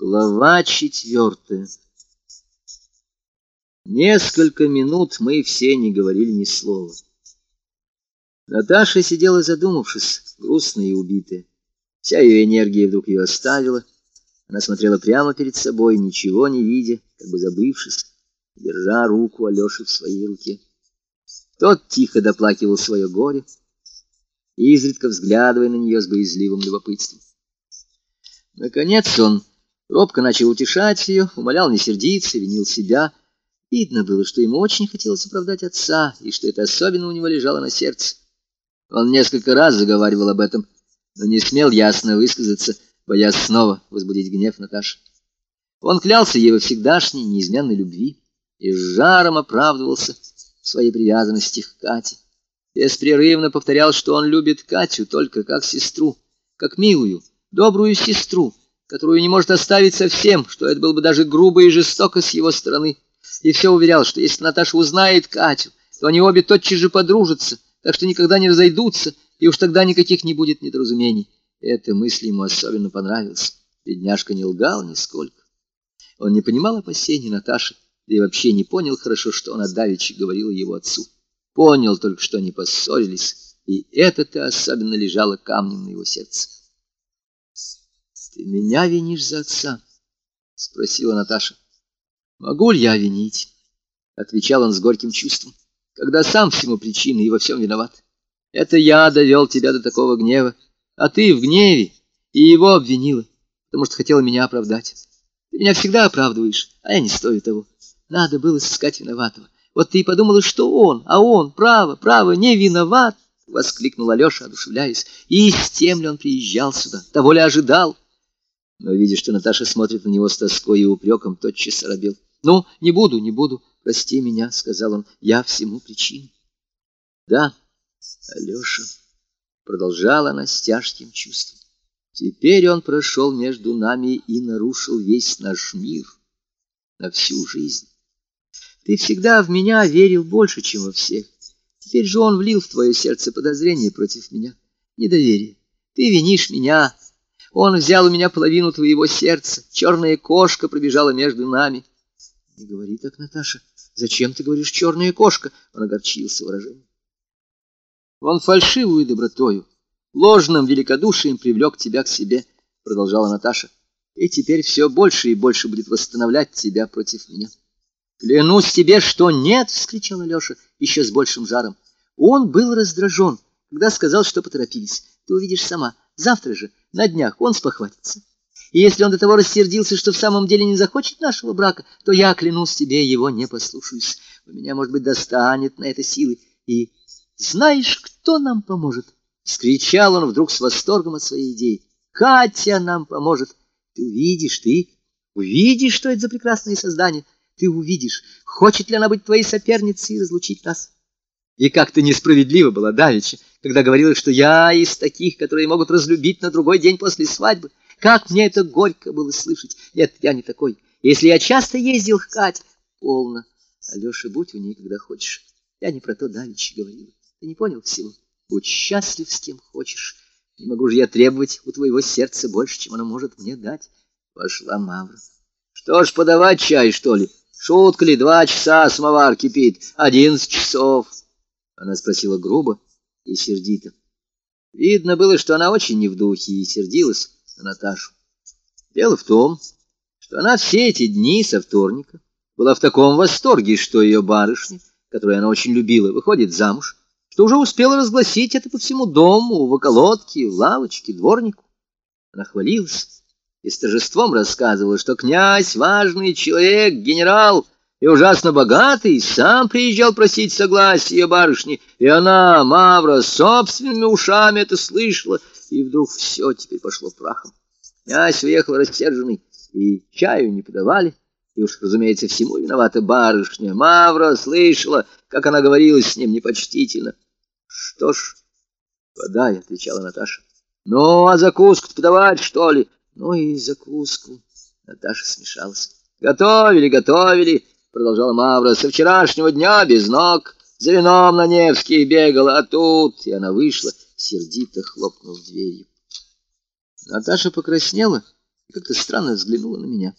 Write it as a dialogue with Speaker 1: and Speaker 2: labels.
Speaker 1: Глава четвертая. Несколько минут мы все не говорили ни слова. Наташа сидела задумавшись, грустная и убитая. Вся ее энергия вдруг ее оставила. Она смотрела прямо перед собой, ничего не видя, как бы забывшись, держа руку Алеши в своей руке. Тот тихо доплакивал свое горе, изредка взглядывая на нее с боязливым любопытством. Наконец он Робко начал утешать ее, умолял не сердиться, винил себя. Видно было, что ему очень хотелось оправдать отца, и что это особенно у него лежало на сердце. Он несколько раз заговаривал об этом, но не смел ясно высказаться, боясь снова возбудить гнев Наташи. Он клялся ей во всегдашней неизменной любви и с жаром оправдывался в своей привязанности к Кате. Беспрерывно повторял, что он любит Катю только как сестру, как милую, добрую сестру, которую не может оставить совсем, что это было бы даже грубо и жестоко с его стороны. И все уверял, что если Наташа узнает Катю, то они обе тотчас же подружатся, так что никогда не разойдутся, и уж тогда никаких не будет недоразумений. Эта мысль ему особенно понравилась. Бедняжка не лгал нисколько. Он не понимал опасений Наташи, да и вообще не понял хорошо, что она давеча говорила его отцу. Понял только, что они поссорились, и это-то особенно лежало камнем на его сердце. Ты меня винишь за отца? Спросила Наташа. Могу ли я винить? Отвечал он с горьким чувством, когда сам всему причина и во всем виноват. Это я довел тебя до такого гнева, а ты в гневе и его обвинила, потому что хотела меня оправдать. Ты меня всегда оправдываешь, а я не стою того. Надо было сыскать виноватого. Вот ты и подумала, что он, а он, право, право, не виноват, — воскликнул Алеша, одушевляясь. И с тем ли он приезжал сюда, того ли ожидал? Но, видя, что Наташа смотрит на него с тоской и упреком, тотчас оробел. — Ну, не буду, не буду, прости меня, — сказал он, — я всему причина. — Да, Алеша, — продолжала она с тяжким чувством, — теперь он прошел между нами и нарушил весь наш мир на всю жизнь. Ты всегда в меня верил больше, чем во всех. Теперь же он влил в твое сердце подозрение против меня, недоверие. Ты винишь меня, — он взял у меня половину твоего сердца. Черная кошка пробежала между нами. Не говори так, Наташа. Зачем ты говоришь «черная кошка»? Он огорчился выражением. Он фальшивую добротою, ложным великодушием привлек тебя к себе, продолжала Наташа. И теперь все больше и больше будет восстановлять тебя против меня. Клянусь тебе, что нет, вскричал Алеша еще с большим жаром. Он был раздражен, когда сказал, что поторопились. Ты увидишь сама. Завтра же на днях он спохватится. И если он до того рассердился, что в самом деле не захочет нашего брака, то я, клянусь тебе, его не послушаюсь. У меня, может быть, достанет на это силы. И знаешь, кто нам поможет? Скричал он вдруг с восторгом от своей идеи. Катя нам поможет. Ты увидишь, ты увидишь, что это за прекрасное создание. Ты увидишь, хочет ли она быть твоей соперницей и разлучить нас. И как-то несправедливо было давеча, когда говорила, что я из таких, которые могут разлюбить на другой день после свадьбы. Как мне это горько было слышать. Нет, я не такой. Если я часто ездил к Кате, полно. Алеша, будь у ней, когда хочешь. Я не про то давеча говорила. Ты не понял всего? Будь счастлив с кем хочешь. Не могу же я требовать у твоего сердца больше, чем оно может мне дать. Пошла Мавра. Что ж, подавать чай, что ли? Шутка ли, два часа самовар кипит, одиннадцать часов. Она спросила грубо и сердито. Видно было, что она очень не в духе и сердилась на Наташу. Дело в том, что она все эти дни со вторника была в таком восторге, что ее барышня, которую она очень любила, выходит замуж, что уже успела разгласить это по всему дому, в околотке, в лавочке, дворнику. Она хвалилась и с торжеством рассказывала, что князь — важный человек, генерал — и ужасно богатый, сам приезжал просить согласия барышни, и она, Мавра, собственными ушами это слышала, и вдруг все теперь пошло прахом. Князь уехал рассерженный, и чаю не подавали, и уж, разумеется, всему виновата барышня. Мавра слышала, как она говорила с ним непочтительно. — Что ж, подай, — отвечала Наташа. — Ну, а закуску подавать, что ли? — Ну и закуску. Наташа смешалась. — Готовили, готовили, — продолжала Мавра, — со вчерашнего дня без ног, за вином на Невский бегала, а тут... И она вышла, сердито хлопнув дверью. Наташа покраснела и как-то странно взглянула на меня.